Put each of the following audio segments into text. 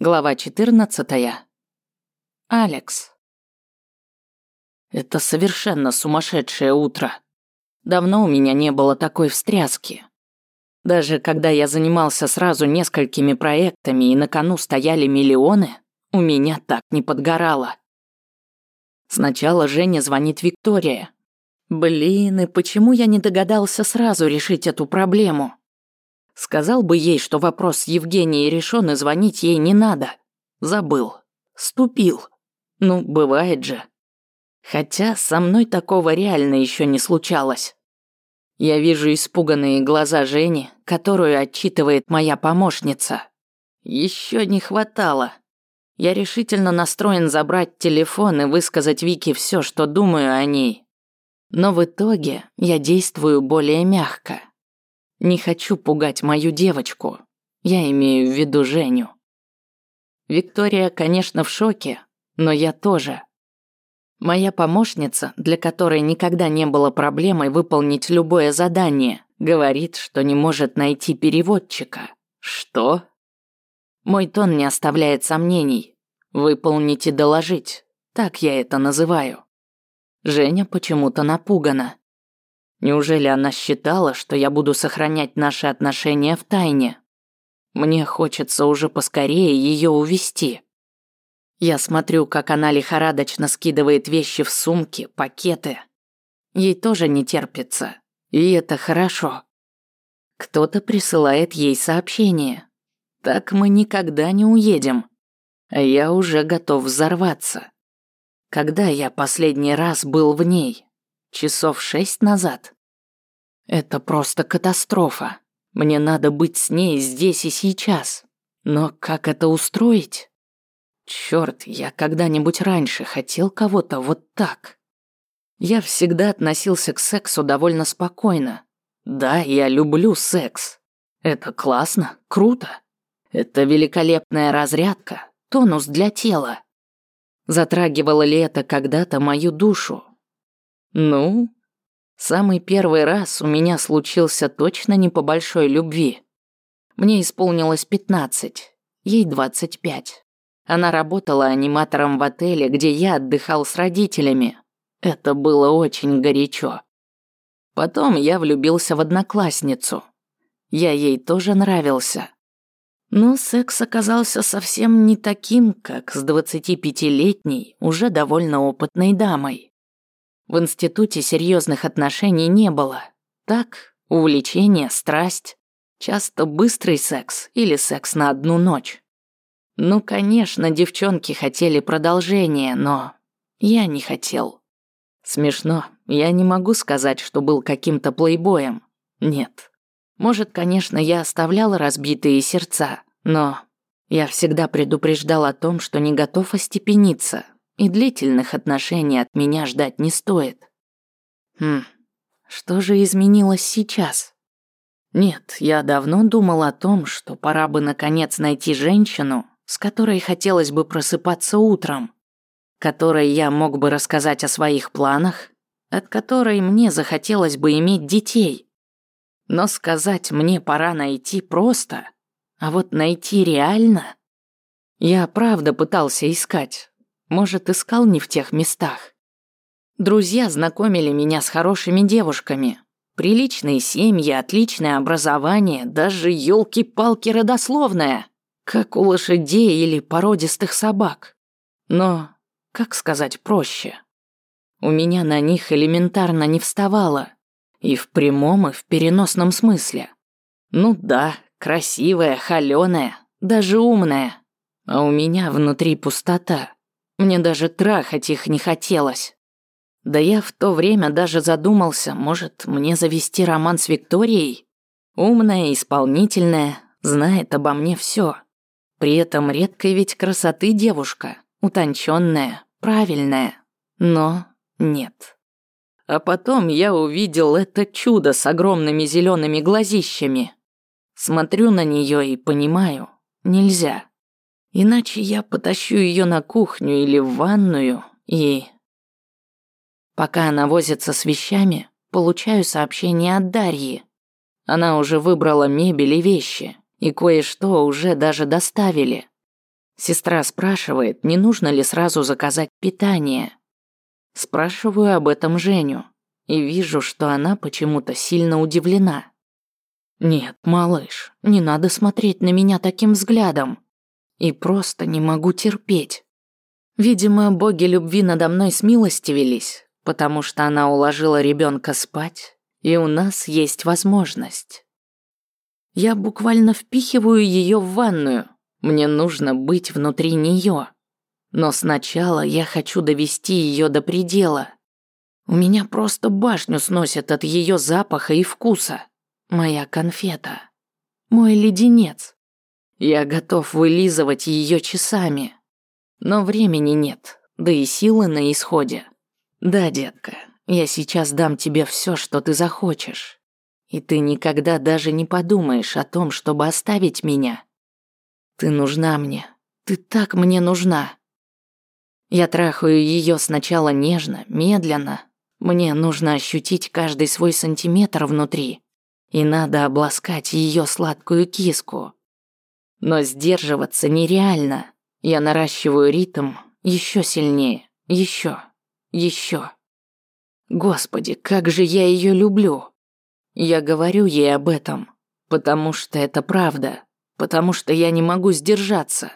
Глава 14. Алекс. Это совершенно сумасшедшее утро. Давно у меня не было такой встряски. Даже когда я занимался сразу несколькими проектами и на кону стояли миллионы, у меня так не подгорало. Сначала Женя звонит Виктория. Блин, и почему я не догадался сразу решить эту проблему? Сказал бы ей, что вопрос с Евгенией решен и звонить ей не надо. Забыл. Ступил. Ну, бывает же. Хотя со мной такого реально еще не случалось. Я вижу испуганные глаза Жени, которую отчитывает моя помощница. Еще не хватало. Я решительно настроен забрать телефон и высказать Вике все, что думаю о ней. Но в итоге я действую более мягко. Не хочу пугать мою девочку. Я имею в виду Женю. Виктория, конечно, в шоке, но я тоже. Моя помощница, для которой никогда не было проблемой выполнить любое задание, говорит, что не может найти переводчика. Что? Мой тон не оставляет сомнений. Выполнить и доложить. Так я это называю. Женя почему-то напугана. Неужели она считала, что я буду сохранять наши отношения в тайне? Мне хочется уже поскорее ее увести. Я смотрю, как она лихорадочно скидывает вещи в сумки, пакеты. Ей тоже не терпится, и это хорошо. Кто-то присылает ей сообщение. Так мы никогда не уедем. А я уже готов взорваться. Когда я последний раз был в ней? Часов шесть назад. Это просто катастрофа. Мне надо быть с ней здесь и сейчас. Но как это устроить? Черт, я когда-нибудь раньше хотел кого-то вот так. Я всегда относился к сексу довольно спокойно. Да, я люблю секс. Это классно, круто. Это великолепная разрядка, тонус для тела. Затрагивало ли это когда-то мою душу? Ну, самый первый раз у меня случился точно не по большой любви. Мне исполнилось 15, ей 25. Она работала аниматором в отеле, где я отдыхал с родителями. Это было очень горячо. Потом я влюбился в одноклассницу. Я ей тоже нравился. Но секс оказался совсем не таким, как с 25-летней, уже довольно опытной дамой. В институте серьезных отношений не было. Так, увлечение, страсть, часто быстрый секс или секс на одну ночь. Ну, конечно, девчонки хотели продолжения, но я не хотел. Смешно, я не могу сказать, что был каким-то плейбоем. Нет. Может, конечно, я оставлял разбитые сердца, но я всегда предупреждал о том, что не готов остепениться, и длительных отношений от меня ждать не стоит. Хм, что же изменилось сейчас? Нет, я давно думал о том, что пора бы наконец найти женщину, с которой хотелось бы просыпаться утром, которой я мог бы рассказать о своих планах, от которой мне захотелось бы иметь детей. Но сказать мне пора найти просто, а вот найти реально... Я правда пытался искать, может, искал не в тех местах. Друзья знакомили меня с хорошими девушками. Приличные семьи, отличное образование, даже елки-палки родословная, как у лошадей или породистых собак. Но, как сказать проще? У меня на них элементарно не вставало. И в прямом, и в переносном смысле. Ну да, красивая, холёная, даже умная. А у меня внутри пустота. Мне даже трахать их не хотелось. Да я в то время даже задумался, может, мне завести роман с Викторией? Умная, исполнительная, знает обо мне все. При этом редкой ведь красоты девушка, утонченная, правильная. Но нет. А потом я увидел это чудо с огромными зелеными глазищами. Смотрю на нее и понимаю, нельзя. Иначе я потащу ее на кухню или в ванную и... Пока она возится с вещами, получаю сообщение от Дарьи. Она уже выбрала мебель и вещи, и кое-что уже даже доставили. Сестра спрашивает, не нужно ли сразу заказать питание. Спрашиваю об этом Женю и вижу, что она почему-то сильно удивлена. Нет, малыш, не надо смотреть на меня таким взглядом. И просто не могу терпеть. Видимо, боги любви надо мной смилостивились, потому что она уложила ребенка спать, и у нас есть возможность. Я буквально впихиваю ее в ванную. Мне нужно быть внутри нее. Но сначала я хочу довести ее до предела. У меня просто башню сносит от ее запаха и вкуса. Моя конфета. Мой леденец. Я готов вылизывать ее часами. Но времени нет, да и силы на исходе. Да, детка, я сейчас дам тебе все, что ты захочешь. И ты никогда даже не подумаешь о том, чтобы оставить меня. Ты нужна мне. Ты так мне нужна. Я трахаю ее сначала нежно, медленно. Мне нужно ощутить каждый свой сантиметр внутри. И надо обласкать ее сладкую киску. Но сдерживаться нереально. Я наращиваю ритм еще сильнее, еще, еще. Господи, как же я ее люблю. Я говорю ей об этом, потому что это правда, потому что я не могу сдержаться.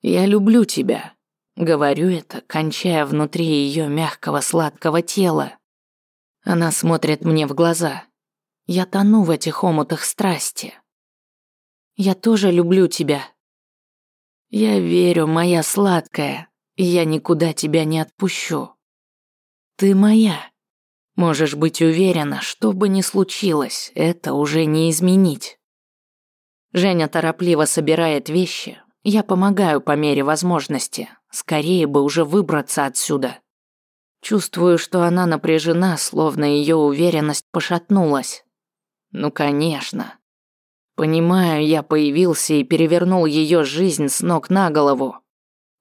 Я люблю тебя. Говорю это, кончая внутри ее мягкого сладкого тела. Она смотрит мне в глаза. Я тону в этих омутах страсти. Я тоже люблю тебя. Я верю, моя сладкая, я никуда тебя не отпущу. Ты моя. Можешь быть уверена, что бы ни случилось, это уже не изменить. Женя торопливо собирает вещи. Я помогаю по мере возможности. Скорее бы уже выбраться отсюда. Чувствую, что она напряжена, словно ее уверенность пошатнулась. Ну, конечно. Понимаю, я появился и перевернул ее жизнь с ног на голову.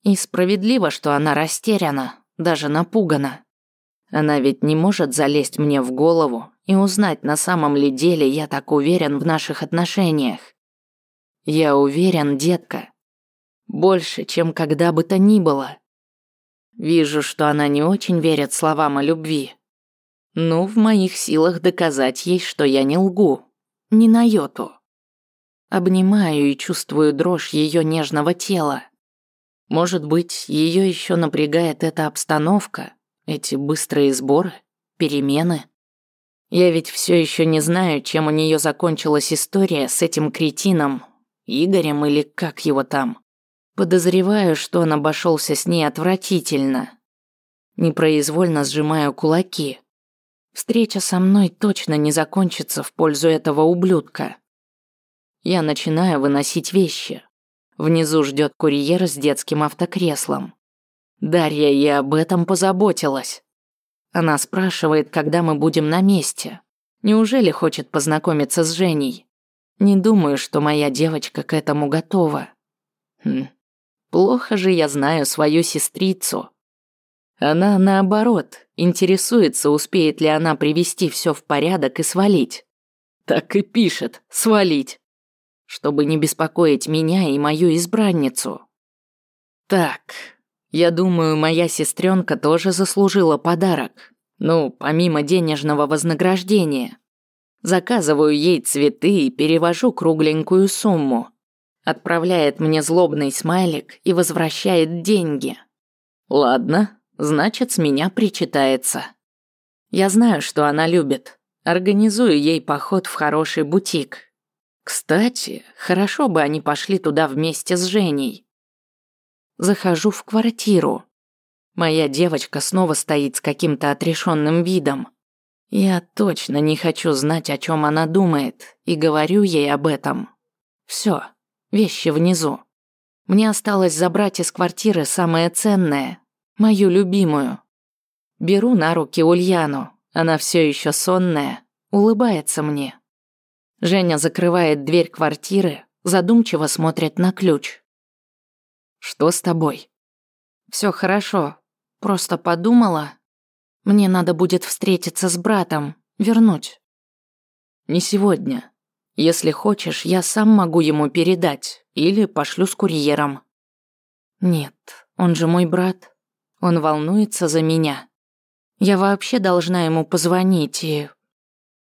И справедливо, что она растеряна, даже напугана. Она ведь не может залезть мне в голову и узнать, на самом ли деле я так уверен в наших отношениях. Я уверен, детка. Больше, чем когда бы то ни было. Вижу, что она не очень верит словам о любви. Ну, в моих силах доказать ей, что я не лгу. Ни на йоту. Обнимаю и чувствую дрожь ее нежного тела. Может быть, ее еще напрягает эта обстановка, эти быстрые сборы, перемены. Я ведь все еще не знаю, чем у нее закончилась история с этим кретином, Игорем или как его там. Подозреваю, что он обошелся с ней отвратительно. Непроизвольно сжимаю кулаки. Встреча со мной точно не закончится в пользу этого ублюдка. Я начинаю выносить вещи. Внизу ждет курьер с детским автокреслом. Дарья и об этом позаботилась. Она спрашивает, когда мы будем на месте. Неужели хочет познакомиться с Женей? Не думаю, что моя девочка к этому готова. Хм. Плохо же я знаю свою сестрицу. Она, наоборот, интересуется, успеет ли она привести все в порядок и свалить. Так и пишет «свалить» чтобы не беспокоить меня и мою избранницу. Так, я думаю, моя сестренка тоже заслужила подарок. Ну, помимо денежного вознаграждения. Заказываю ей цветы и перевожу кругленькую сумму. Отправляет мне злобный смайлик и возвращает деньги. Ладно, значит, с меня причитается. Я знаю, что она любит. Организую ей поход в хороший бутик. Кстати, хорошо бы они пошли туда вместе с Женей. Захожу в квартиру. Моя девочка снова стоит с каким-то отрешенным видом. Я точно не хочу знать, о чем она думает, и говорю ей об этом. Все, вещи внизу. Мне осталось забрать из квартиры самое ценное, мою любимую. Беру на руки Ульяну, она все еще сонная, улыбается мне. Женя закрывает дверь квартиры, задумчиво смотрит на ключ. «Что с тобой?» Все хорошо. Просто подумала. Мне надо будет встретиться с братом, вернуть». «Не сегодня. Если хочешь, я сам могу ему передать или пошлю с курьером». Нет, он же мой брат. Он волнуется за меня. Я вообще должна ему позвонить и...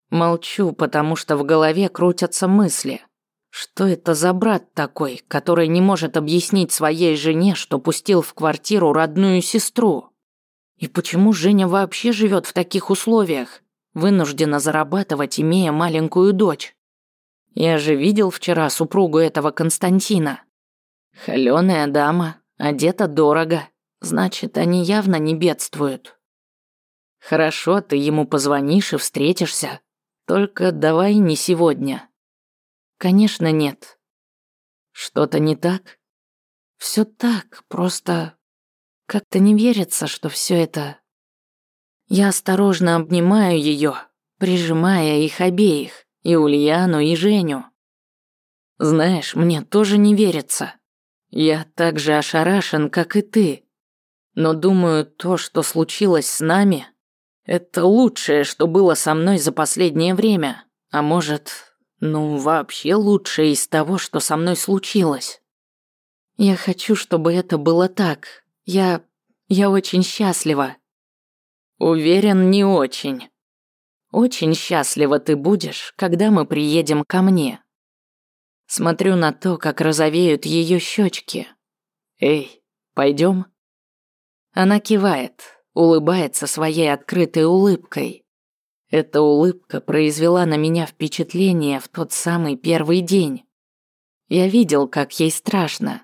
Молчу, потому что в голове крутятся мысли. Что это за брат такой, который не может объяснить своей жене, что пустил в квартиру родную сестру? И почему Женя вообще живет в таких условиях, вынуждена зарабатывать, имея маленькую дочь? Я же видел вчера супругу этого Константина. Холёная дама, одета дорого, значит, они явно не бедствуют. Хорошо, ты ему позвонишь и встретишься, только давай не сегодня. Конечно, нет. Что-то не так? Все так, просто как-то не верится, что все это... Я осторожно обнимаю ее, прижимая их обеих, и Ульяну, и Женю. Знаешь, мне тоже не верится. Я так же ошарашен, как и ты. Но думаю, то, что случилось с нами, это лучшее, что было со мной за последнее время. А может, ну, вообще лучшее из того, что со мной случилось. Я хочу, чтобы это было так. Я... я очень счастлива. Уверен, не очень. Очень счастлива ты будешь, когда мы приедем ко мне. Смотрю на то, как розовеют ее щечки. Эй, пойдем? Она кивает, улыбается своей открытой улыбкой. Эта улыбка произвела на меня впечатление в тот самый первый день. Я видел, как ей страшно.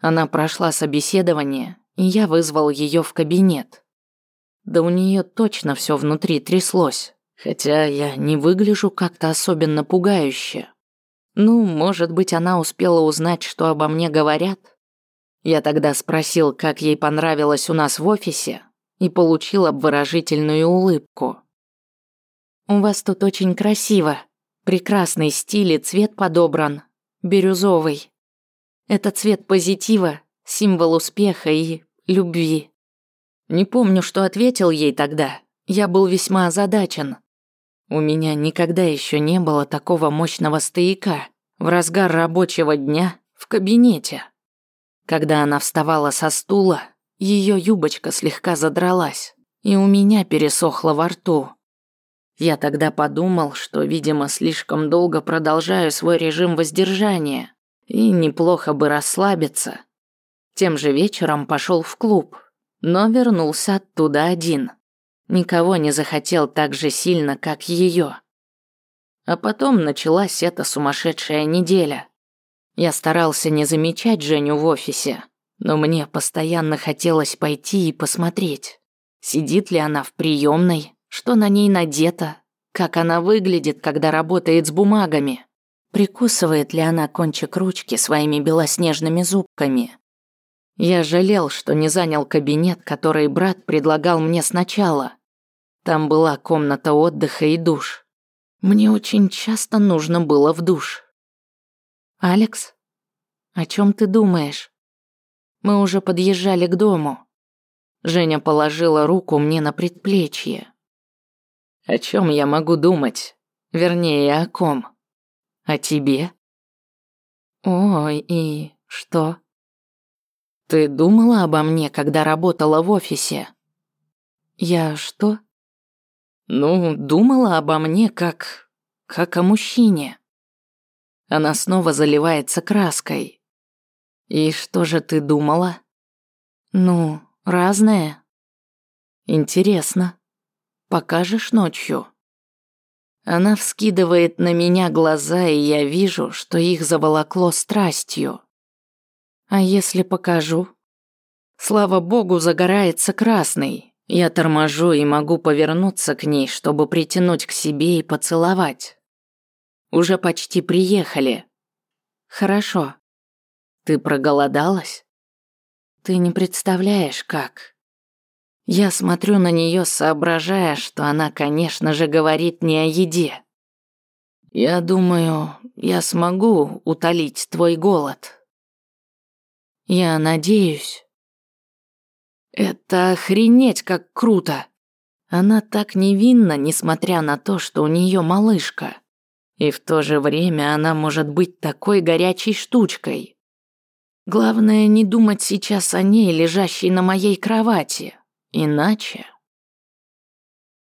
Она прошла собеседование, и я вызвал ее в кабинет. Да у нее точно все внутри тряслось, хотя я не выгляжу как-то особенно пугающе. Ну, может быть, она успела узнать, что обо мне говорят? Я тогда спросил, как ей понравилось у нас в офисе, и получил обворожительную улыбку. У вас тут очень красиво. Прекрасный стиль и цвет подобран. Бирюзовый. Это цвет позитива, символ успеха и любви. Не помню, что ответил ей тогда. Я был весьма озадачен. У меня никогда еще не было такого мощного стояка в разгар рабочего дня в кабинете. Когда она вставала со стула, ее юбочка слегка задралась, и у меня пересохло во рту. Я тогда подумал, что, видимо, слишком долго продолжаю свой режим воздержания, и неплохо бы расслабиться. Тем же вечером пошел в клуб, но вернулся оттуда один. Никого не захотел так же сильно, как ее. А потом началась эта сумасшедшая неделя. Я старался не замечать Женю в офисе, но мне постоянно хотелось пойти и посмотреть, сидит ли она в приемной, что на ней надето? Как она выглядит, когда работает с бумагами? Прикусывает ли она кончик ручки своими белоснежными зубками? Я жалел, что не занял кабинет, который брат предлагал мне сначала. Там была комната отдыха и душ. Мне очень часто нужно было в душ. «Алекс, о чем ты думаешь?» Мы уже подъезжали к дому. Женя положила руку мне на предплечье. О чем я могу думать? Вернее, о ком? О тебе? Ой, и что? Ты думала обо мне, когда работала в офисе? Я что? Ну, думала обо мне как... как о мужчине. Она снова заливается краской. И что же ты думала? Ну, разное. Интересно. Покажешь ночью?» Она вскидывает на меня глаза, и я вижу, что их заволокло страстью. А если покажу? Слава богу, загорается красный. Я торможу и могу повернуться к ней, чтобы притянуть к себе и поцеловать. Уже почти приехали. Хорошо. Ты проголодалась? Ты не представляешь, как. Я смотрю на нее, соображая, что она, конечно же, говорит не о еде. Я думаю, я смогу утолить твой голод. Я надеюсь. Это охренеть как круто. Она так невинна, несмотря на то, что у нее малышка. И в то же время она может быть такой горячей штучкой. Главное не думать сейчас о ней, лежащей на моей кровати. Иначе